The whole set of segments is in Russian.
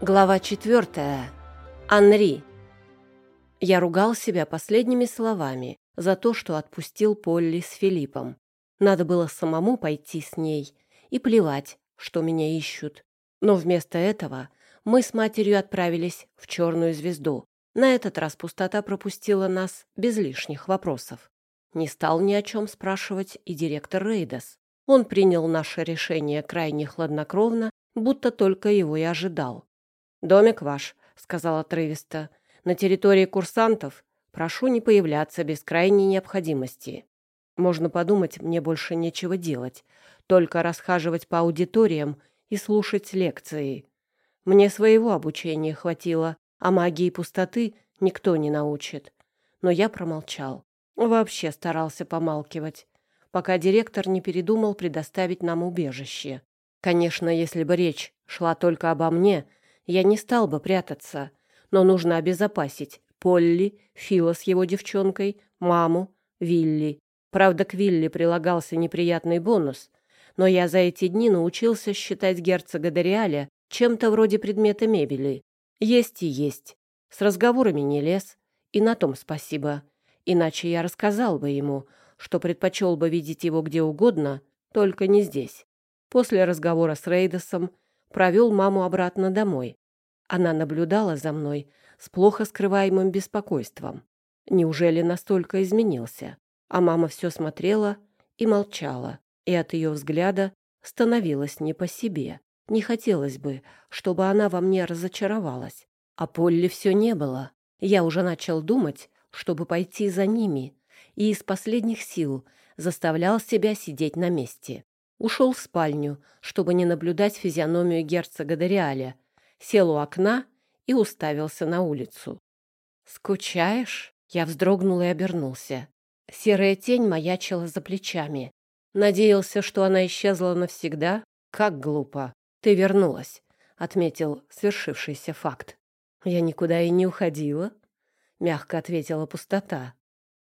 Глава четвертая. Анри. Я ругал себя последними словами за то, что отпустил Полли с Филиппом. Надо было самому пойти с ней и плевать, что меня ищут. Но вместо этого мы с матерью отправились в «Черную звезду». На этот раз пустота пропустила нас без лишних вопросов. Не стал ни о чем спрашивать и директор Рейдас. Он принял наше решение крайне хладнокровно, будто только его и ожидал. «Домик ваш», — сказала Тревиста. «На территории курсантов прошу не появляться без крайней необходимости. Можно подумать, мне больше нечего делать, только расхаживать по аудиториям и слушать лекции. Мне своего обучения хватило, а магии пустоты никто не научит. Но я промолчал. Вообще старался помалкивать, пока директор не передумал предоставить нам убежище. Конечно, если бы речь шла только обо мне — я не стал бы прятаться, но нужно обезопасить Полли, Фила с его девчонкой, маму, Вилли. Правда, к Вилли прилагался неприятный бонус, но я за эти дни научился считать герцога Дориаля чем-то вроде предмета мебели. Есть и есть. С разговорами не лез, и на том спасибо. Иначе я рассказал бы ему, что предпочел бы видеть его где угодно, только не здесь. После разговора с Рейдосом провел маму обратно домой. Она наблюдала за мной с плохо скрываемым беспокойством. Неужели настолько изменился? А мама все смотрела и молчала, и от ее взгляда становилось не по себе. Не хотелось бы, чтобы она во мне разочаровалась. А Полли все не было. Я уже начал думать, чтобы пойти за ними, и из последних сил заставлял себя сидеть на месте. Ушел в спальню, чтобы не наблюдать физиономию герцога Дориаля, сел у окна и уставился на улицу. «Скучаешь?» Я вздрогнул и обернулся. Серая тень маячила за плечами. Надеялся, что она исчезла навсегда? Как глупо. Ты вернулась, — отметил свершившийся факт. Я никуда и не уходила, — мягко ответила пустота.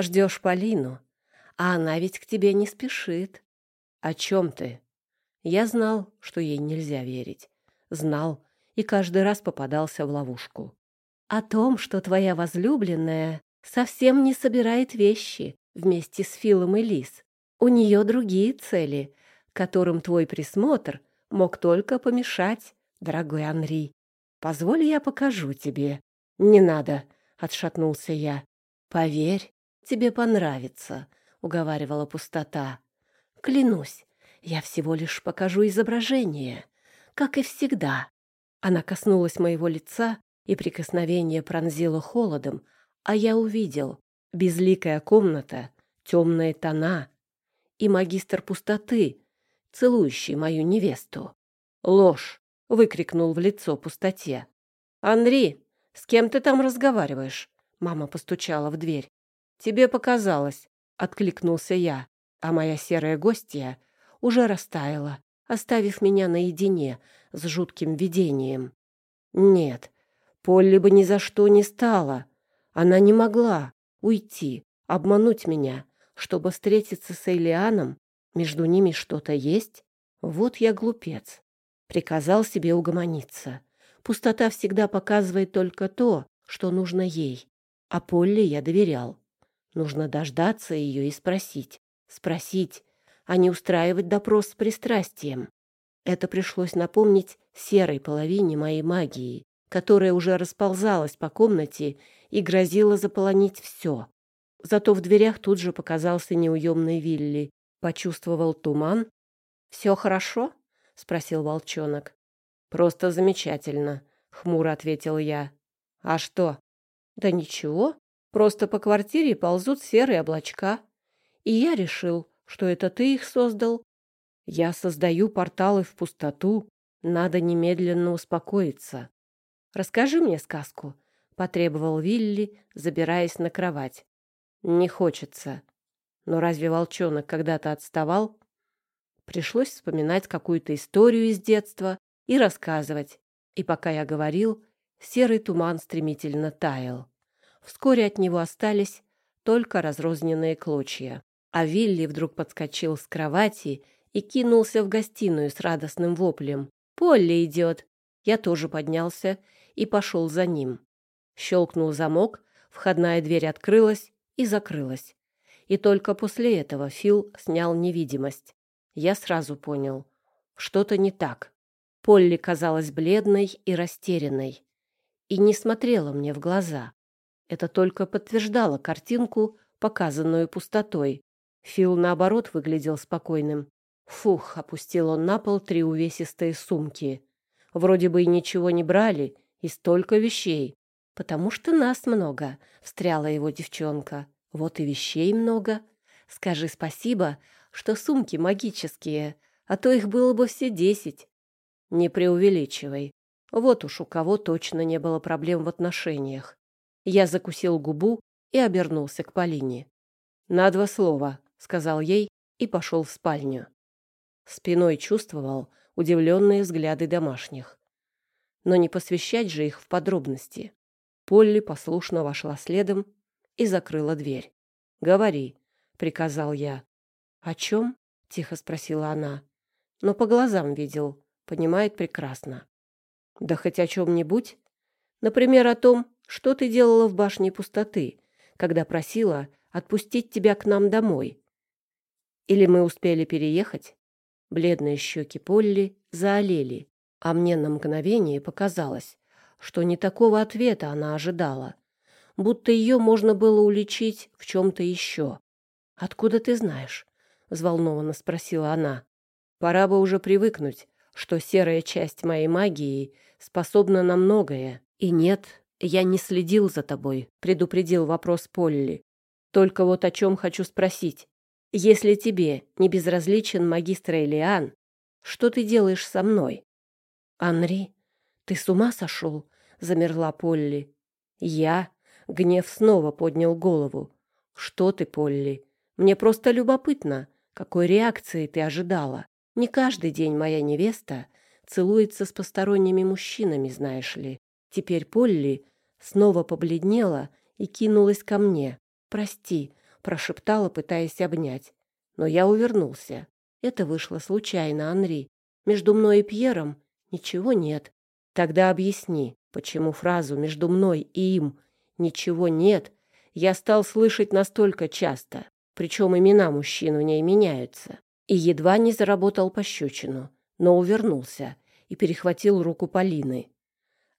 Ждешь Полину, а она ведь к тебе не спешит. «О чем ты?» Я знал, что ей нельзя верить. Знал и каждый раз попадался в ловушку. «О том, что твоя возлюбленная совсем не собирает вещи вместе с Филом и Лис. У нее другие цели, которым твой присмотр мог только помешать, дорогой Анри. Позволь, я покажу тебе». «Не надо», — отшатнулся я. «Поверь, тебе понравится», — уговаривала пустота. Клянусь, я всего лишь покажу изображение, как и всегда. Она коснулась моего лица, и прикосновение пронзило холодом, а я увидел безликая комната, темные тона и магистр пустоты, целующий мою невесту. «Ложь!» — выкрикнул в лицо пустоте. «Анри, с кем ты там разговариваешь?» Мама постучала в дверь. «Тебе показалось», — откликнулся я а моя серая гостья уже растаяла, оставив меня наедине с жутким видением. Нет, Полли бы ни за что не стала. Она не могла уйти, обмануть меня, чтобы встретиться с Эйлианом. Между ними что-то есть? Вот я глупец. Приказал себе угомониться. Пустота всегда показывает только то, что нужно ей. А Полли я доверял. Нужно дождаться ее и спросить, Спросить, а не устраивать допрос с пристрастием. Это пришлось напомнить серой половине моей магии, которая уже расползалась по комнате и грозила заполонить все. Зато в дверях тут же показался неуемный Вилли. Почувствовал туман. «Все хорошо?» — спросил волчонок. «Просто замечательно», — хмуро ответил я. «А что?» «Да ничего. Просто по квартире ползут серые облачка и я решил, что это ты их создал. Я создаю порталы в пустоту, надо немедленно успокоиться. Расскажи мне сказку, потребовал Вилли, забираясь на кровать. Не хочется. Но разве волчонок когда-то отставал? Пришлось вспоминать какую-то историю из детства и рассказывать. И пока я говорил, серый туман стремительно таял. Вскоре от него остались только разрозненные клочья. А Вилли вдруг подскочил с кровати и кинулся в гостиную с радостным воплем. «Полли идет!» Я тоже поднялся и пошел за ним. Щелкнул замок, входная дверь открылась и закрылась. И только после этого Фил снял невидимость. Я сразу понял, что-то не так. Полли казалась бледной и растерянной и не смотрела мне в глаза. Это только подтверждало картинку, показанную пустотой. Фил, наоборот, выглядел спокойным. Фух, опустил он на пол три увесистые сумки. Вроде бы и ничего не брали, и столько вещей. Потому что нас много, встряла его девчонка. Вот и вещей много. Скажи спасибо, что сумки магические, а то их было бы все десять. Не преувеличивай. Вот уж у кого точно не было проблем в отношениях. Я закусил губу и обернулся к Полине. «На два слова», — сказал ей и пошел в спальню. Спиной чувствовал удивленные взгляды домашних. Но не посвящать же их в подробности. Полли послушно вошла следом и закрыла дверь. «Говори», — приказал я. «О чем?» — тихо спросила она. «Но по глазам видел, понимает прекрасно». «Да хоть о чем-нибудь. Например, о том, что ты делала в башне пустоты, когда просила отпустить тебя к нам домой. Или мы успели переехать?» Бледные щеки Полли заолели, а мне на мгновение показалось, что не такого ответа она ожидала, будто ее можно было уличить в чем-то еще. «Откуда ты знаешь?» — взволнованно спросила она. «Пора бы уже привыкнуть, что серая часть моей магии способна на многое. И нет, я не следил за тобой», — предупредил вопрос Полли. «Только вот о чем хочу спросить. Если тебе не безразличен магистр Элиан, что ты делаешь со мной?» «Анри, ты с ума сошел?» — замерла Полли. «Я?» — гнев снова поднял голову. «Что ты, Полли? Мне просто любопытно, какой реакции ты ожидала. Не каждый день моя невеста целуется с посторонними мужчинами, знаешь ли. Теперь Полли снова побледнела и кинулась ко мне. «Прости», — прошептала, пытаясь обнять. Но я увернулся. Это вышло случайно, Анри. Между мной и Пьером ничего нет. Тогда объясни, почему фразу «между мной и им» ничего нет я стал слышать настолько часто, причем имена мужчин в ней меняются, и едва не заработал пощечину, но увернулся и перехватил руку Полины.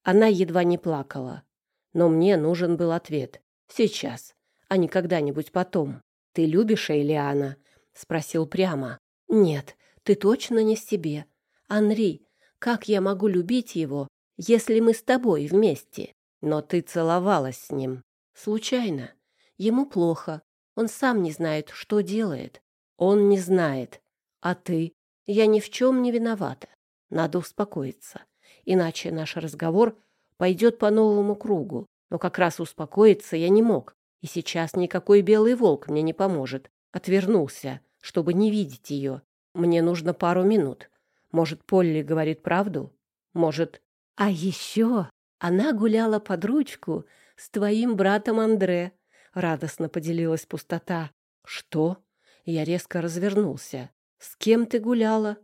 Она едва не плакала, но мне нужен был ответ. Сейчас, а не когда-нибудь потом. «Ты любишь Эйлиана?» — спросил прямо. «Нет, ты точно не себе. Анри, как я могу любить его, если мы с тобой вместе? Но ты целовалась с ним. Случайно. Ему плохо. Он сам не знает, что делает. Он не знает. А ты? Я ни в чем не виновата. Надо успокоиться. Иначе наш разговор пойдет по новому кругу. Но как раз успокоиться я не мог. И сейчас никакой белый волк мне не поможет. Отвернулся, чтобы не видеть ее. Мне нужно пару минут. Может, Полли говорит правду? Может... А еще она гуляла под ручку с твоим братом Андре, радостно поделилась пустота. Что? Я резко развернулся. С кем ты гуляла?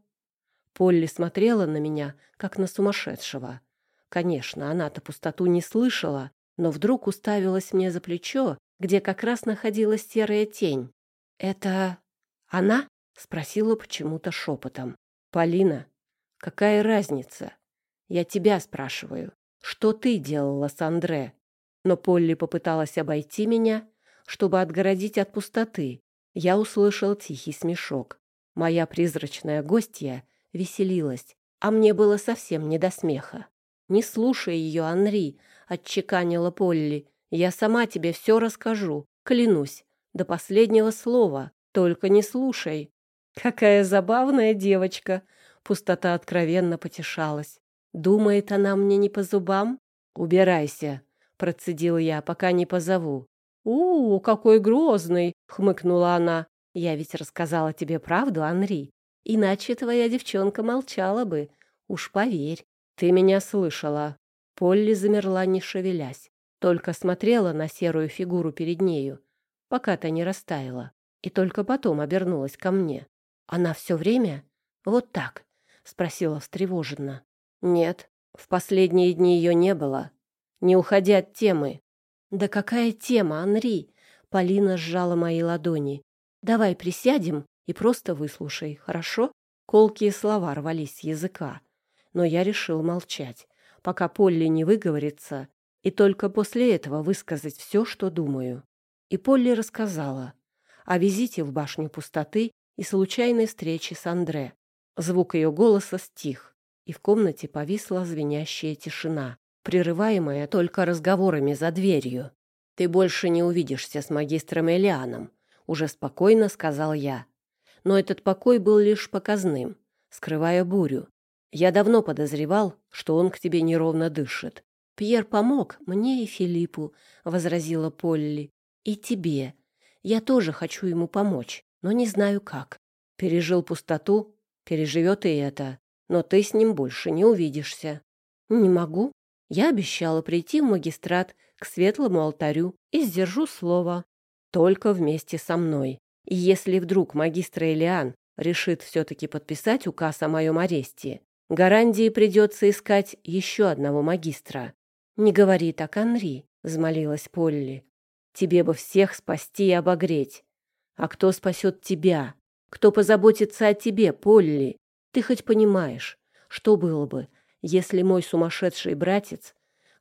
Полли смотрела на меня, как на сумасшедшего. Конечно, она-то пустоту не слышала, но вдруг уставилась мне за плечо, где как раз находилась серая тень. «Это она?» — спросила почему-то шепотом. «Полина, какая разница? Я тебя спрашиваю. Что ты делала с Андре?» Но Полли попыталась обойти меня, чтобы отгородить от пустоты. Я услышал тихий смешок. Моя призрачная гостья веселилась, а мне было совсем не до смеха. «Не слушай ее, Анри», — отчеканила Полли. «Я сама тебе все расскажу, клянусь, до последнего слова, только не слушай». «Какая забавная девочка!» — пустота откровенно потешалась. «Думает она мне не по зубам? Убирайся!» процедил я, пока не позову. «У, какой грозный!» — хмыкнула она. «Я ведь рассказала тебе правду, Анри. Иначе твоя девчонка молчала бы. Уж поверь, ты меня слышала». Полли замерла, не шевелясь, только смотрела на серую фигуру перед нею, пока та не растаяла, и только потом обернулась ко мне. «Она все время? Вот так?» — спросила встревоженно. «Нет, В последние дни ее не было. Не уходи от темы. Да какая тема, Анри? Полина сжала мои ладони. Давай присядем и просто выслушай, хорошо? Колкие слова рвались с языка. Но я решил молчать, пока Полли не выговорится, и только после этого высказать все, что думаю. И Полли рассказала о визите в башню пустоты и случайной встрече с Андре. Звук ее голоса стих, и в комнате повисла звенящая тишина, прерываемая только разговорами за дверью. «Ты больше не увидишься с магистром Элианом», — уже спокойно сказал я. Но этот покой был лишь показным, скрывая бурю. Я давно подозревал, что он к тебе неровно дышит. Пьер помог мне и Филиппу, — возразила Полли. И тебе. Я тоже хочу ему помочь, но не знаю как. Пережил пустоту, переживет и это. Но ты с ним больше не увидишься. Не могу. Я обещала прийти в магистрат к светлому алтарю и сдержу слово. Только вместе со мной. И если вдруг магистр Элиан решит все-таки подписать указ о моем аресте, гарантии придется искать еще одного магистра. «Не говори так, Анри», — взмолилась Полли. «Тебе бы всех спасти и обогреть. А кто спасет тебя? Кто позаботится о тебе, Полли? Ты хоть понимаешь, что было бы, если мой сумасшедший братец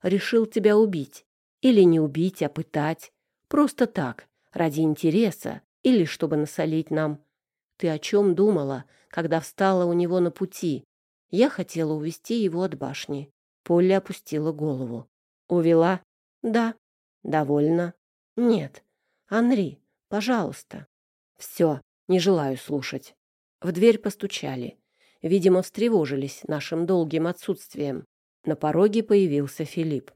решил тебя убить? Или не убить, а пытать? Просто так, ради интереса или чтобы насолить нам? Ты о чем думала, когда встала у него на пути? Я хотела увести его от башни. Полли опустила голову. «Увела?» «Да». «Довольно?» «Нет. Анри, пожалуйста». «Все, не желаю слушать». В дверь постучали. Видимо, встревожились нашим долгим отсутствием. На пороге появился Филипп.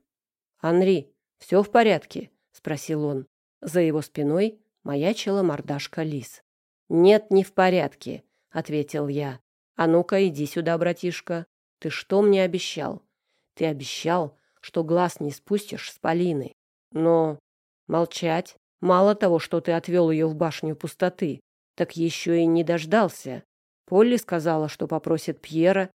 «Анри, все в порядке?» — спросил он. За его спиной маячила мордашка лис. «Нет, не в порядке», — ответил я. «А ну-ка, иди сюда, братишка. Ты что мне обещал? Ты обещал, что глаз не спустишь с Полины. Но молчать. Мало того, что ты отвел ее в башню пустоты, так еще и не дождался. Полли сказала, что попросит Пьера.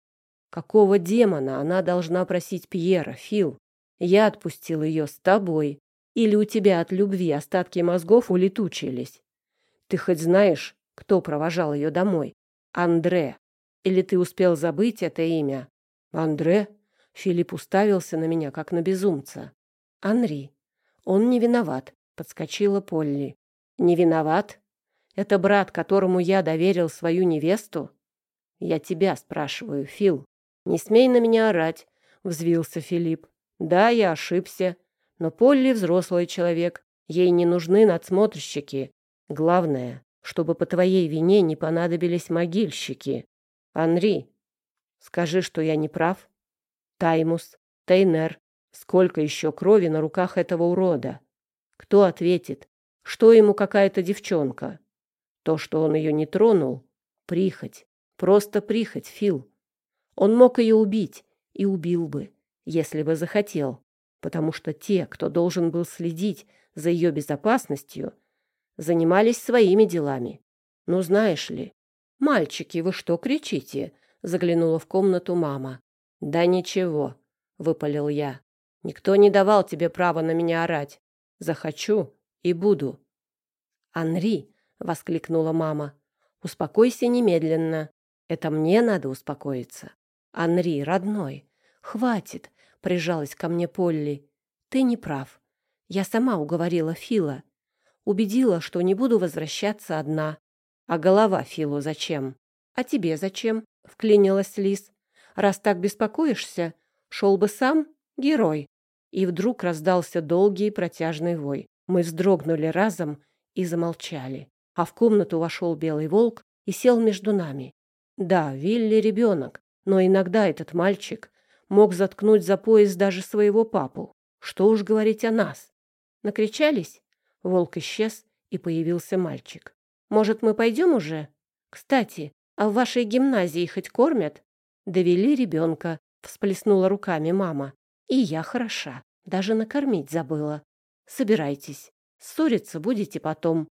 Какого демона она должна просить Пьера, Фил? Я отпустил ее с тобой. Или у тебя от любви остатки мозгов улетучились? Ты хоть знаешь, кто провожал ее домой? Андре. Или ты успел забыть это имя? Андре? Филипп уставился на меня, как на безумца. Анри. Он не виноват, подскочила Полли. Не виноват? Это брат, которому я доверил свою невесту? Я тебя спрашиваю, Фил. Не смей на меня орать, взвился Филипп. Да, я ошибся, но Полли взрослый человек. Ей не нужны надсмотрщики. Главное, чтобы по твоей вине не понадобились могильщики. Анри, скажи, что я не прав. Таймус, Тейнер, сколько еще крови на руках этого урода? Кто ответит? Что ему какая-то девчонка? То, что он ее не тронул, прихоть, просто прихоть, Фил. Он мог ее убить и убил бы, если бы захотел, потому что те, кто должен был следить за ее безопасностью, занимались своими делами. Ну, знаешь ли. «Мальчики, вы что кричите?» — заглянула в комнату мама. «Да ничего», — выпалил я. «Никто не давал тебе права на меня орать. Захочу и буду». «Анри», — воскликнула мама, — «успокойся немедленно. Это мне надо успокоиться». «Анри, родной, хватит», — прижалась ко мне Полли. «Ты не прав. Я сама уговорила Фила убедила, что не буду возвращаться одна. А голова Филу зачем? А тебе зачем? Вклинилась Лис. Раз так беспокоишься, шел бы сам, герой. И вдруг раздался долгий протяжный вой. Мы вздрогнули разом и замолчали. А в комнату вошел белый волк и сел между нами. Да, Вилли ребенок, но иногда этот мальчик мог заткнуть за пояс даже своего папу. Что уж говорить о нас. Накричались? Волк исчез, и появился мальчик. «Может, мы пойдем уже? Кстати, а в вашей гимназии хоть кормят?» «Довели ребенка», — всплеснула руками мама. «И я хороша, даже накормить забыла. Собирайтесь, ссориться будете потом.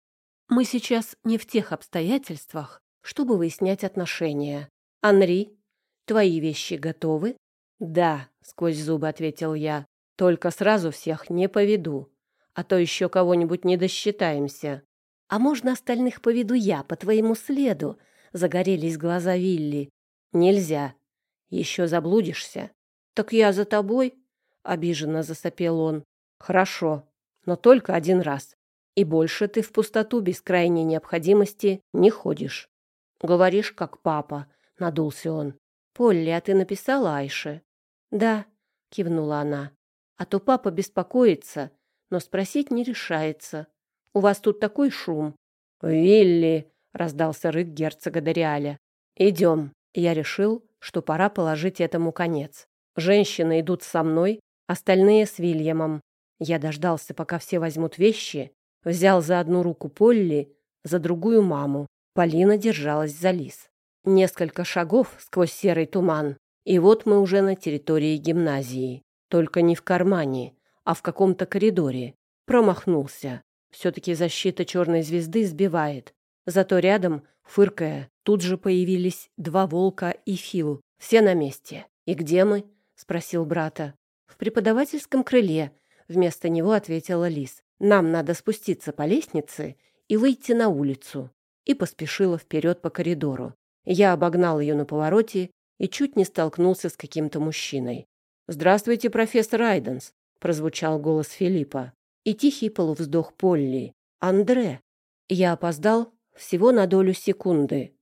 Мы сейчас не в тех обстоятельствах, чтобы выяснять отношения. Анри, твои вещи готовы?» «Да», — сквозь зубы ответил я. Только сразу всех не поведу, а то еще кого-нибудь не досчитаемся. А можно остальных поведу я по твоему следу? Загорелись глаза Вилли. Нельзя. Еще заблудишься. Так я за тобой? Обиженно засопел он. Хорошо, но только один раз. И больше ты в пустоту без крайней необходимости не ходишь. Говоришь, как папа, надулся он. Полли, а ты написала Айше? Да, кивнула она. А то папа беспокоится, но спросить не решается. У вас тут такой шум. Вилли, раздался рык герцога Дориаля. Идем. Я решил, что пора положить этому конец. Женщины идут со мной, остальные с Вильямом. Я дождался, пока все возьмут вещи, взял за одну руку Полли, за другую маму. Полина держалась за лис. Несколько шагов сквозь серый туман, и вот мы уже на территории гимназии. Только не в кармане, а в каком-то коридоре. Промахнулся. Все-таки защита черной звезды сбивает. Зато рядом, фыркая, тут же появились два волка и Фил. Все на месте. «И где мы?» — спросил брата. «В преподавательском крыле», — вместо него ответила Лис. «Нам надо спуститься по лестнице и выйти на улицу». И поспешила вперед по коридору. Я обогнал ее на повороте и чуть не столкнулся с каким-то мужчиной. «Здравствуйте, профессор Айденс», — прозвучал голос Филиппа. И тихий полувздох Полли. «Андре». Я опоздал всего на долю секунды.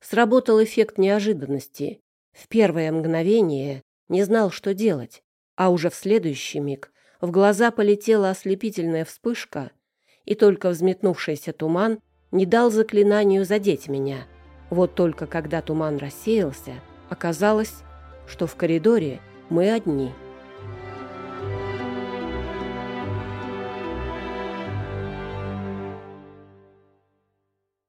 Сработал эффект неожиданности. В первое мгновение не знал, что делать, а уже в следующий миг в глаза полетела ослепительная вспышка, и только взметнувшийся туман не дал заклинанию задеть меня. Вот только когда туман рассеялся, оказалось, что в коридоре мы одни –